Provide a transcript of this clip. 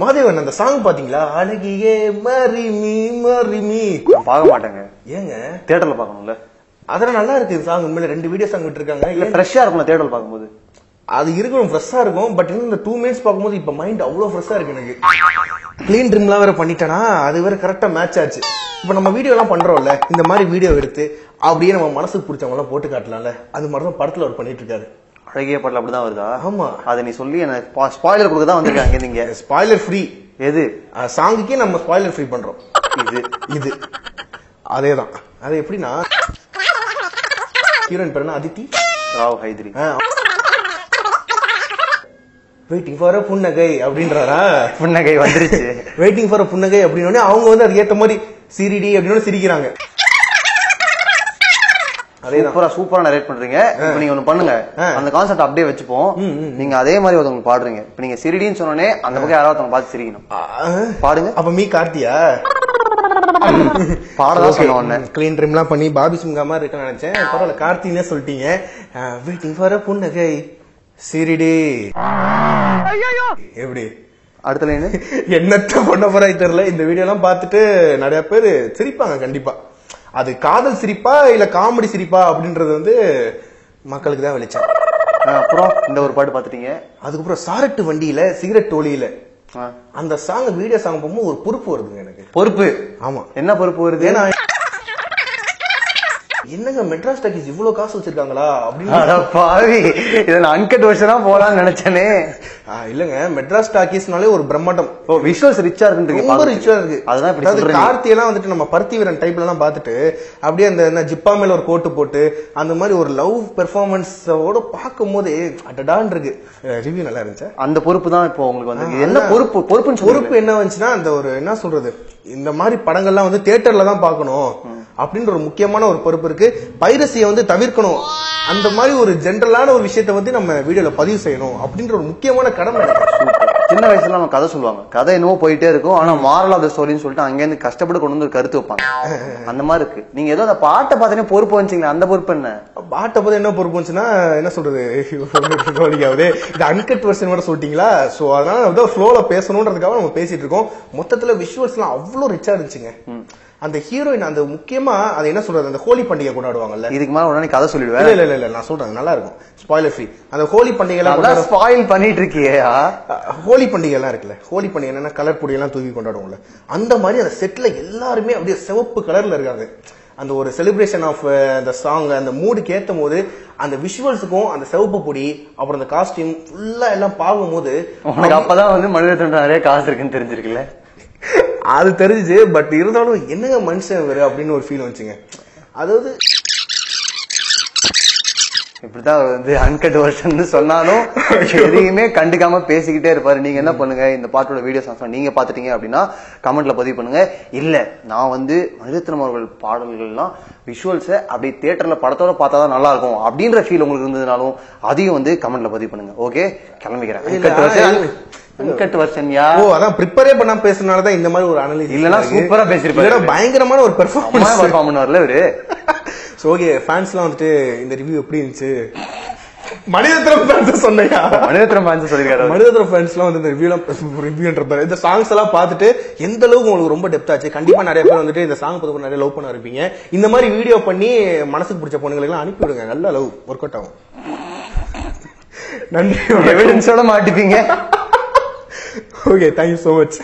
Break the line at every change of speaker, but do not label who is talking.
அந்த சாங் பாத்தீங்களா? அழகியே மரிமி மரிமி.
பார்க்க மாட்டேங்க.
ஏங்க?
தியேட்டர்ல பார்க்கணும்ல.
அதெல்லாம் நல்லா இருக்கு சாங் உண்மையில ரெண்டு வீடியோ சாங் விட்டுருக்காங்க.
இல்ல ஃப்ரெஷ்ஷா இருக்கும்ல தியேட்டர்ல பார்க்கும்போது.
அது இருக்கணும் ஃப்ரெஷ்ஷா இருக்கும் பட் இன்னும் இந்த டூ மினிட்ஸ் பார்க்கும்போது இப்ப மைண்ட் அவ்வளவு ஃப்ரெஷ்ஷா இருக்கு எனக்கு. க்ளீன் ட்ரிம்லாம் வேற பண்ணிட்டேனா? அது வேற கரெக்டா மேட்ச் ஆச்சு. இப்ப நம்ம வீடியோ எல்லாம் பண்றோம்ல இந்த மாதிரி வீடியோ எடுத்து அப்படியே நம்ம மனசுக்கு பிடிச்சவங்க எல்லாம் போட்டு காட்டலாம்ல. அது மாதிரி தான் படத்துல அவர் பண்ணிட்டு இருக்காரு.
அழகிய பாட்டில் அப்படிதான் வருதா?
ஆமா
அதை நீ சொல்லி எனக்கு ஸ்பாயிலர் கொடுக்க தான் வந்திருக்காங்க நீங்க.
ஸ்பாய்லர் ஃப்ரீ
எது?
சாங்குக்கே நம்ம ஸ்பாய்லர் ஃப்ரீ பண்றோம்.
இது.
இது. அதேதான். அது எப்படின்னா ஹீரோயின் பேர் அதித்தி
ராவ் ஹைத்ரி.
வெயிட்டிங் ஃபார் புன்னகை அப்படின்றாரா?
புன்னகை வந்துருச்சு.
வெயிட்டிங் ஃபார் புன்னகை அப்படின்னு அவங்க வந்து அதுக்கு ஏத்த மாதிரி சிரிடி அப்படின்னு சிரிக்கிறாங்க.
சூப்பரா சூப்பரா நரேட் பண்றீங்க. இப்ப நீங்க ஒண்ணு பண்ணுங்க. அந்த கான்செப்ட் அப்படியே வச்சுப்போம். நீங்க அதே மாதிரி ஒருத்தவங்க பாடுறீங்க. இப்ப நீங்க சிரிடின்னு சொன்னோடனே அந்த பக்கம் யாராவது ஒருத்தவங்க பார்த்து சிரிக்கணும். பாடுங்க.
அப்ப மீ கார்த்தியா?
பாடதான் சொன்ன உடனே.
கிளீன் ட்ரிம்லாம் பண்ணி பாபி சிம்கா மாதிரி இருக்குன்னு நினைச்சேன். பரவாயில்ல கார்த்தினே சொல்லிட்டீங்க. வெயிட்டிங் ஃபார் புன்னகை. சிரிடி. எப்படி?
அடுத்த லைனு
என்னத்த பண்ண போறாய் தெரியல. இந்த வீடியோ எல்லாம் பார்த்துட்டு நிறைய பேர் சிரிப்பாங்க கண்டிப்பா. அது காதல் சிரிப்பா இல்ல காமெடி சிரிப்பா அப்படின்றது வந்து மக்களுக்கு தான் வெளிச்சம்.
அப்புறம் இந்த ஒரு பாட்டு பாத்துட்டீங்க.
அதுக்கப்புறம் சாரட்டு வண்டியில சிகரெட் ஒளியில. அந்த சாங் வீடியோ சாங் போகும்போது ஒரு பொறுப்பு வருதுங்க எனக்கு.
பொறுப்பு?
ஆமா.
என்ன பொறுப்பு வருது?
ஏன்னா என்னங்க மெட்ராஸ் டாக்கீஸ் இவ்வளவு காசு வச்சிருக்காங்களா? அப்படின்னு
பாவி இதை நான் அன்கட் வருஷனா போலாம்னு நினைச்சேனே.
இல்லங்க மெட்ராஸ் டாக்கீஸ்னாலே ஒரு பிரம்மாண்டம்.
ஓ விஷுவல்ஸ் ரிச்சா இருக்குன்றீங்க
ரொம்ப. ரிச்சா இருக்கு.
அதுதான் இப்படி
கார்த்தி எல்லாம் வந்துட்டு நம்ம பருத்தி வீரன் டைப்ல எல்லாம் பார்த்துட்டு அப்படியே அந்த என்ன ஜிப்பா மேல ஒரு கோட்டு போட்டு அந்த மாதிரி ஒரு லவ் பெர்ஃபார்மன்ஸோட பார்க்கும் போதே அடடான் இருக்கு ரிவ்யூ நல்லா இருந்துச்சா?
அந்த பொறுப்பு தான் இப்போ உங்களுக்கு வந்து என்ன பொறுப்பு? சொல்லுங்க.
பொறுப்பு என்ன வந்துச்சுன்னா அந்த ஒரு என்ன சொல்றது? இந்த மாதிரி படங்கள்லாம் வந்து தியேட்டர்ல தான் பார்க்கணும். அப்படின்ற ஒரு முக்கியமான ஒரு பொறுப்பு இருக்கு. பைரசியை வந்து தவிர்க்கணும். அந்த மாதிரி ஒரு ஜென்ரலான ஒரு விஷயத்தை வந்து நம்ம வீடியோல பதிவு செய்யணும் அப்படின்ற ஒரு முக்கியமான கடமை.
சின்ன வயசுல நம்ம கதை சொல்லுவாங்க. கதை என்னவோ போயிட்டே இருக்கும். ஆனா மாரல் ஆஃப் த ஸ்டோரின்னு சொல்லிட்டு அங்க இருந்து கஷ்டப்பட்டு கொண்டு வந்து ஒரு கருத்து வைப்பாங்க. அந்த மாதிரி இருக்கு. நீங்க ஏதோ அந்த பாட்டை பார்த்தீங்கன்னா பொறுப்பு வந்துச்சிங்களா அந்த பொறுப்பு என்ன?
பாட்டை பத்தி என்ன பொறுப்பு வந்துச்சுன்னா என்ன சொல்றது? கவனிக்காவது இது அன்கட் வெர்ஷன் வர சொல்லிட்டீங்களா? சோ அதனால ஏதோ ஃப்ளோல பேசணுன்றதுக்காக நம்ம பேசிட்டு இருக்கோம். மொத்தத்துல விஷுவல்ஸ்லாம் அவ்வளவு ரிச்சா இருந்துச்சுங்க. அந்த ஹீரோயின் அந்த முக்கியமா அது என்ன சொல்றது? அந்த ஹோலி பண்டிகை கொண்டாடுவாங்கல்ல.
இதுக்கு மேல உடனே கதை சொல்லிடுவேன்
இல்ல இல்ல இல்ல நான் சொல்றேன். நல்லா இருக்கும் ஸ்பாயிலர் ஃப்ரீ அந்த ஹோலி பண்டிகை எல்லாம்
ஸ்பாயில் பண்ணிட்டு இருக்கியா
ஹோலி பண்டிகை எல்லாம் இருக்குல்ல. ஹோலி பண்டிகை என்னன்னா கலர் பொடி எல்லாம் தூவி கொண்டாடுவோம்ல. அந்த மாதிரி அந்த செட்ல எல்லாருமே அப்படியே சிவப்பு கலர்ல இருக்காங்க. அந்த ஒரு செலிப்ரேஷன் ஆஃப் அந்த சாங் அந்த மூடுக்கு ஏத்தும் போது அந்த விஷுவல்ஸுக்கும் அந்த சிவப்பு பொடி அப்புறம் அந்த காஸ்டியூம் ஃபுல்லா எல்லாம் பார்க்கும்போது
உனக்கு அப்பதான் வந்து மனிதத்தோட நிறைய காசு இருக்குன்னு தெரிஞ்சிருக்குல்ல.
அது தெரிஞ்சுச்சு பட் இருந்தாலும் என்னங்க மனுஷன் இவரு அப்படின்னு ஒரு ஃபீல் வந்துச்சுங்க. அதாவது
இப்படிதான் வந்து அன்கட் வருஷன் சொன்னாலும் எதையுமே கண்டுக்காம பேசிக்கிட்டே இருப்பாரு. நீங்க என்ன பண்ணுங்க? இந்த பாட்டோட வீடியோ சாங்ஸ் நீங்க பாத்துட்டீங்க அப்படின்னா கமெண்ட்ல பதிவு பண்ணுங்க. இல்ல நான் வந்து மனிதத்திரம் அவர்கள் பாடல்கள்லாம் விஷுவல்ஸ அப்படி தியேட்டர்ல படத்தோட பார்த்தா தான் நல்லா இருக்கும் அப்படின்ற ஃபீல் உங்களுக்கு இருந்ததுனாலும் அதையும் வந்து கமெண்ட்ல பதிவு பண்ணுங்க. ஓகே கிளம்பிக்கிறேன்.
இல்ல,
அன்கட் வருஷன்
இல்ல.
அன்கட் வருஷன் யா?
ஓ அதான் ப்ரிப்பரே பண்ணாம பேசுறதுனால தான் இந்த மாதிரி ஒரு அனலிசிஸ்
இல்லனா சூப்பரா பேசிருப்பாரு.
பயங்கரமான ஒரு பெர்ஃபார்மன்ஸ்
பர்ஃபார்ம் பண்ணுவார்ல இவரு?
ஸோ ஓகே ஃபேன்ஸ்லாம் வந்துட்டு இந்த ரிவ்யூ எப்படி இருந்துச்சு? மனிதத்திரம் ஃபேன்ஸ் சொன்னையா?
மனிதத்திரம் ஃபேன்ஸ் சொல்லிருக்காரு.
மனிதத்திரம் ஃபேன்ஸ்லாம் வந்து இந்த ரிவ்யூலாம் ரிவ்யூன்ற இந்த சாங்ஸ் எல்லாம் பார்த்துட்டு எந்த அளவுக்கு உங்களுக்கு ரொம்ப டெப்த் ஆச்சு? கண்டிப்பா நிறைய பேர் வந்துட்டு இந்த சாங் பத்தி நிறைய லவ் பண்ண இருப்பீங்க. இந்த மாதிரி வீடியோ பண்ணி மனசுக்கு பிடிச்ச பொண்ணுங்களுக்கு எல்லாம் அனுப்பி விடுங்க. நல்ல லவ் ஒர்க் அவுட் ஆகும். நன்றி
எவிடன்ஸோட மாட்டிப்பீங்க.
Okay thank you so much